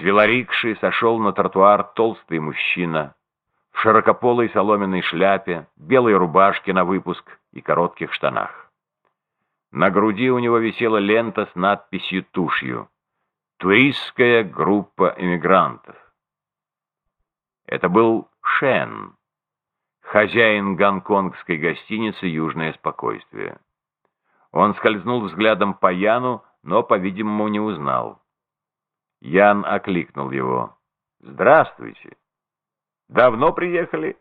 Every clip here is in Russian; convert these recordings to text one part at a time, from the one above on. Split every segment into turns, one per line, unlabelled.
С велорикши сошел на тротуар толстый мужчина в широкополой соломенной шляпе, белой рубашке на выпуск и коротких штанах. На груди у него висела лента с надписью тушью «Туристская группа эмигрантов». Это был Шен, хозяин гонконгской гостиницы «Южное спокойствие». Он скользнул взглядом по Яну, но, по-видимому, не узнал. Ян окликнул его. «Здравствуйте! Давно приехали?»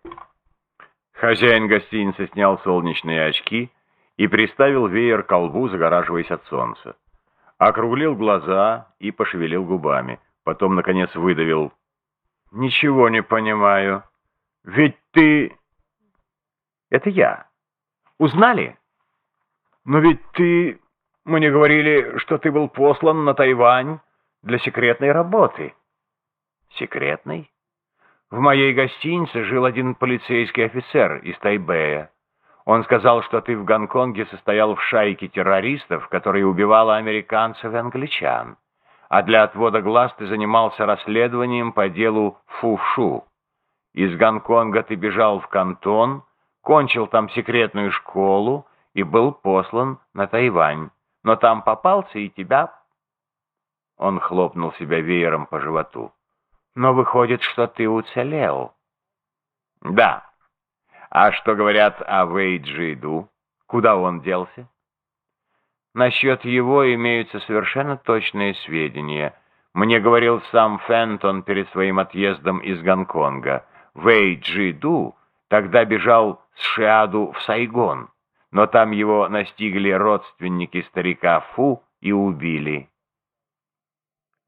Хозяин гостиницы снял солнечные очки и приставил веер к колбу, загораживаясь от солнца. Округлил глаза и пошевелил губами. Потом, наконец, выдавил. «Ничего не понимаю. Ведь ты...» «Это я. Узнали?» «Но ведь ты... Мне говорили, что ты был послан на Тайвань для секретной работы». «Секретной?» «В моей гостинице жил один полицейский офицер из Тайбэя. Он сказал, что ты в Гонконге состоял в шайке террористов, которая убивала американцев и англичан. А для отвода глаз ты занимался расследованием по делу Фушу. Из Гонконга ты бежал в Кантон, кончил там секретную школу и был послан на Тайвань. Но там попался и тебя он хлопнул себя веером по животу. «Но выходит, что ты уцелел». «Да. А что говорят о Вейджи Ду? Куда он делся?» «Насчет его имеются совершенно точные сведения. Мне говорил сам Фентон перед своим отъездом из Гонконга. Вейджи Ду тогда бежал с Шиаду в Сайгон, но там его настигли родственники старика Фу и убили».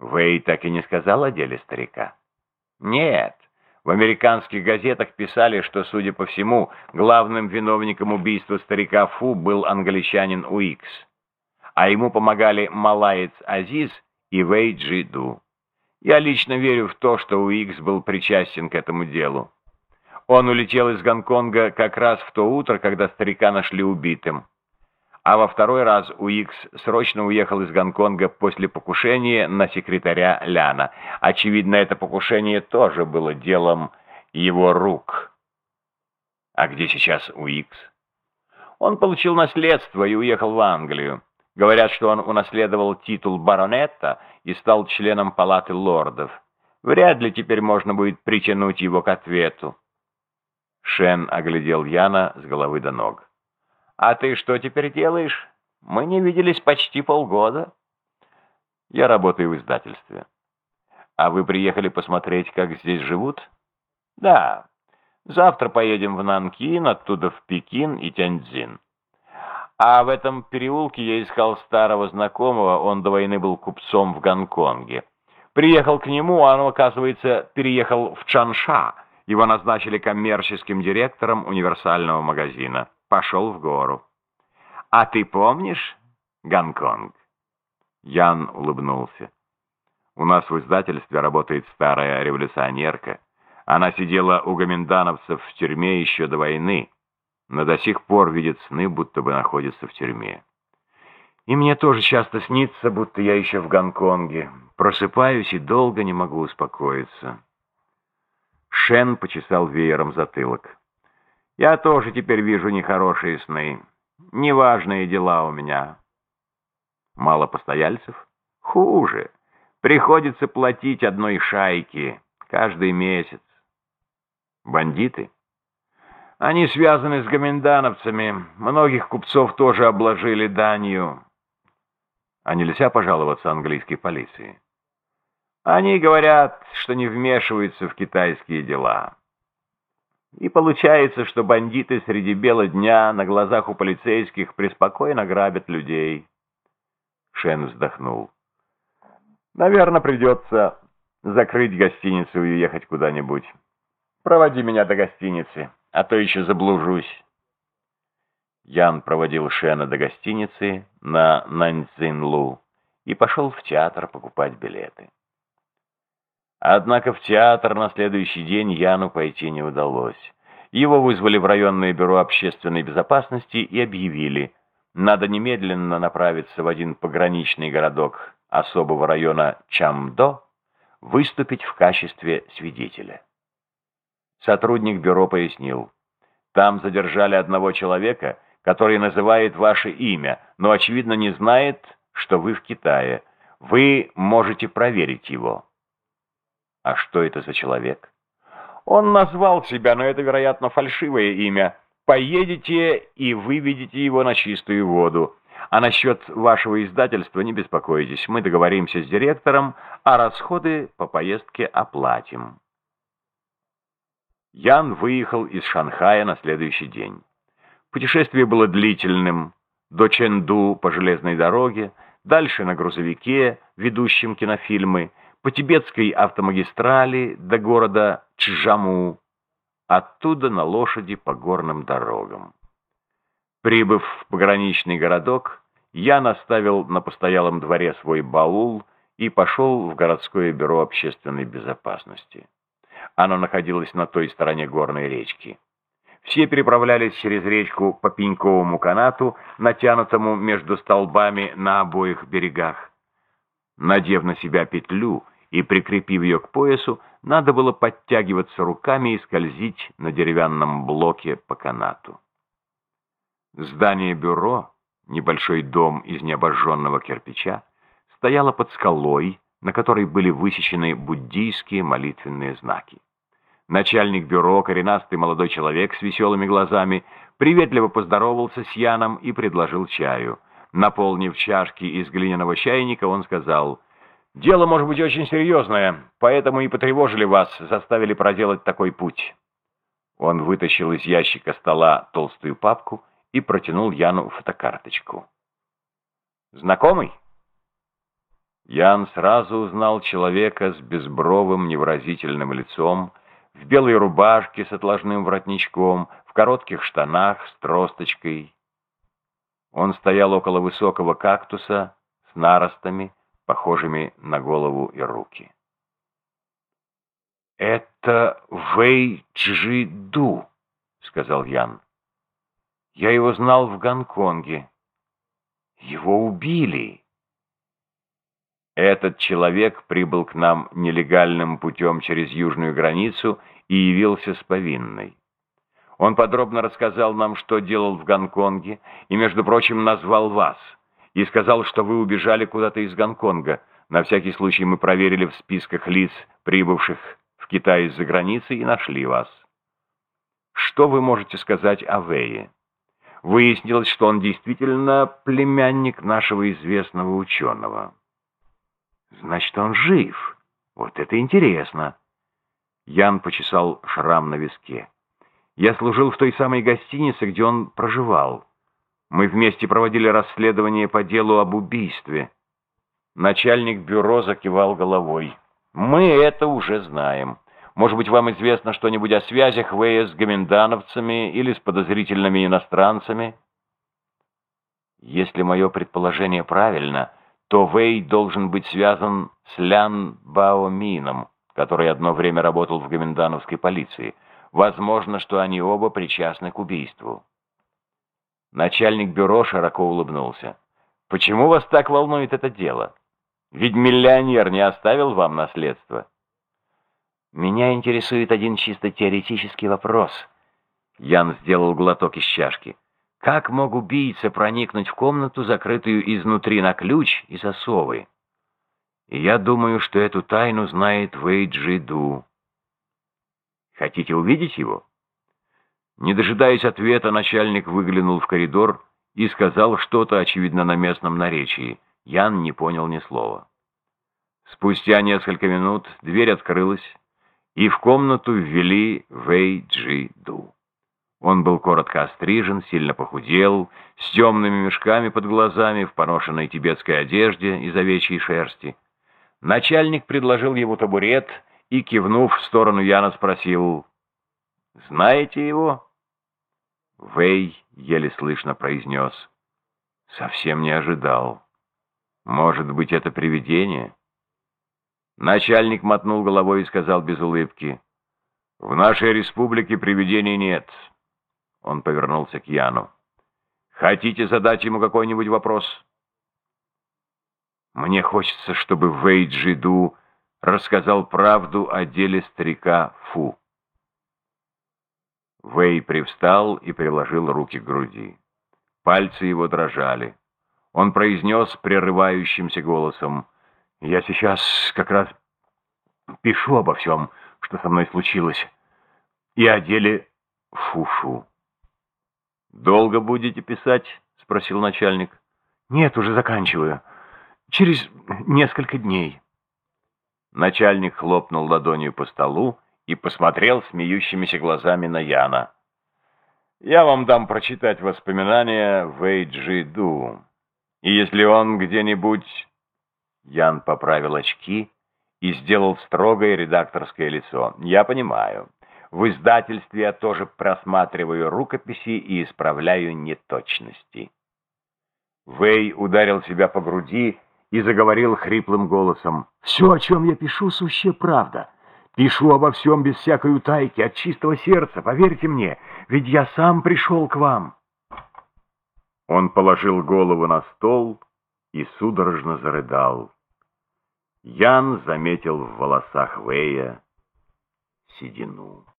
Вэй так и не сказал о деле старика? Нет. В американских газетах писали, что, судя по всему, главным виновником убийства старика Фу был англичанин Уикс, а ему помогали малаец Азиз и Вэй Джиду. Я лично верю в то, что Уикс был причастен к этому делу. Он улетел из Гонконга как раз в то утро, когда старика нашли убитым а во второй раз Уикс срочно уехал из Гонконга после покушения на секретаря Ляна. Очевидно, это покушение тоже было делом его рук. А где сейчас Уикс? Он получил наследство и уехал в Англию. Говорят, что он унаследовал титул баронета и стал членом палаты лордов. Вряд ли теперь можно будет притянуть его к ответу. Шен оглядел Яна с головы до ног. «А ты что теперь делаешь? Мы не виделись почти полгода». «Я работаю в издательстве». «А вы приехали посмотреть, как здесь живут?» «Да. Завтра поедем в Нанкин, оттуда в Пекин и Тяньцзин». А в этом переулке я искал старого знакомого, он до войны был купцом в Гонконге. Приехал к нему, а он, оказывается, переехал в Чанша. Его назначили коммерческим директором универсального магазина пошел в гору. «А ты помнишь Гонконг?» Ян улыбнулся. «У нас в издательстве работает старая революционерка. Она сидела у гоминдановцев в тюрьме еще до войны, но до сих пор видит сны, будто бы находится в тюрьме. И мне тоже часто снится, будто я еще в Гонконге. Просыпаюсь и долго не могу успокоиться». Шен почесал веером затылок. Я тоже теперь вижу нехорошие сны. Неважные дела у меня. Мало постояльцев? Хуже. Приходится платить одной шайке каждый месяц. Бандиты? Они связаны с гомендановцами. Многих купцов тоже обложили данью. А нельзя пожаловаться английской полиции? Они говорят, что не вмешиваются в китайские дела. И получается, что бандиты среди бела дня на глазах у полицейских преспокойно грабят людей. Шен вздохнул. Наверное, придется закрыть гостиницу и уехать куда-нибудь. Проводи меня до гостиницы, а то еще заблужусь. Ян проводил Шена до гостиницы на Наньцзинлу и пошел в театр покупать билеты. Однако в театр на следующий день Яну пойти не удалось. Его вызвали в районное бюро общественной безопасности и объявили, надо немедленно направиться в один пограничный городок особого района Чамдо, выступить в качестве свидетеля. Сотрудник бюро пояснил. Там задержали одного человека, который называет ваше имя, но, очевидно, не знает, что вы в Китае. Вы можете проверить его. А что это за человек? Он назвал себя, но это, вероятно, фальшивое имя. Поедете и выведете его на чистую воду. А насчет вашего издательства не беспокойтесь. Мы договоримся с директором, а расходы по поездке оплатим. Ян выехал из Шанхая на следующий день. Путешествие было длительным. До Чэнду по железной дороге, дальше на грузовике, ведущем кинофильмы, по тибетской автомагистрали до города Чжаму, оттуда на лошади по горным дорогам. Прибыв в пограничный городок, я наставил на постоялом дворе свой баул и пошел в городское бюро общественной безопасности. Оно находилось на той стороне горной речки. Все переправлялись через речку по пеньковому канату, натянутому между столбами на обоих берегах. Надев на себя петлю и прикрепив ее к поясу, надо было подтягиваться руками и скользить на деревянном блоке по канату. Здание бюро, небольшой дом из необожженного кирпича, стояло под скалой, на которой были высечены буддийские молитвенные знаки. Начальник бюро, коренастый молодой человек с веселыми глазами, приветливо поздоровался с Яном и предложил чаю. Наполнив чашки из глиняного чайника, он сказал, «Дело может быть очень серьезное, поэтому и потревожили вас, заставили проделать такой путь». Он вытащил из ящика стола толстую папку и протянул Яну фотокарточку. «Знакомый?» Ян сразу узнал человека с безбровым невыразительным лицом, в белой рубашке с отложным воротничком, в коротких штанах с тросточкой. Он стоял около высокого кактуса с наростами, похожими на голову и руки. «Это Вэй Чжи Ду», — сказал Ян. «Я его знал в Гонконге. Его убили». Этот человек прибыл к нам нелегальным путем через южную границу и явился с повинной. Он подробно рассказал нам, что делал в Гонконге, и, между прочим, назвал вас, и сказал, что вы убежали куда-то из Гонконга. На всякий случай мы проверили в списках лиц, прибывших в Китай из-за границы, и нашли вас. Что вы можете сказать о Вэе? Выяснилось, что он действительно племянник нашего известного ученого. Значит, он жив. Вот это интересно. Ян почесал шрам на виске. Я служил в той самой гостинице, где он проживал. Мы вместе проводили расследование по делу об убийстве. Начальник бюро закивал головой. Мы это уже знаем. Может быть, вам известно что-нибудь о связях Вэя с гоминдановцами или с подозрительными иностранцами? Если мое предположение правильно, то Вэй должен быть связан с Лян Баомином, который одно время работал в гоминдановской полиции. Возможно, что они оба причастны к убийству. Начальник бюро широко улыбнулся. «Почему вас так волнует это дело? Ведь миллионер не оставил вам наследство». «Меня интересует один чисто теоретический вопрос». Ян сделал глоток из чашки. Как мог убийца проникнуть в комнату, закрытую изнутри на ключ и засовы? Я думаю, что эту тайну знает Вэй Джиду. Хотите увидеть его? Не дожидаясь ответа, начальник выглянул в коридор и сказал что-то, очевидно, на местном наречии. Ян не понял ни слова. Спустя несколько минут дверь открылась, и в комнату ввели Вэй Джиду. Он был коротко острижен, сильно похудел, с темными мешками под глазами, в поношенной тибетской одежде из овечьей шерсти. Начальник предложил ему табурет и, кивнув в сторону Яна, спросил, «Знаете его?» Вэй еле слышно произнес, «Совсем не ожидал. Может быть, это привидение?» Начальник мотнул головой и сказал без улыбки, «В нашей республике привидений нет». Он повернулся к Яну. «Хотите задать ему какой-нибудь вопрос?» «Мне хочется, чтобы Вэй Джиду рассказал правду о деле старика Фу. Вэй привстал и приложил руки к груди. Пальцы его дрожали. Он произнес прерывающимся голосом, «Я сейчас как раз пишу обо всем, что со мной случилось, и о деле Фушу». «Долго будете писать?» — спросил начальник. «Нет, уже заканчиваю. Через несколько дней». Начальник хлопнул ладонью по столу и посмотрел смеющимися глазами на Яна. «Я вам дам прочитать воспоминания Вэйджи Ду. И если он где-нибудь...» Ян поправил очки и сделал строгое редакторское лицо. «Я понимаю. В издательстве я тоже просматриваю рукописи и исправляю неточности». Вэй ударил себя по груди и заговорил хриплым голосом. «Все, о чем я пишу, сущая правда. Пишу обо всем без всякой утайки, от чистого сердца, поверьте мне, ведь я сам пришел к вам». Он положил голову на стол и судорожно зарыдал. Ян заметил в волосах Вэя седину.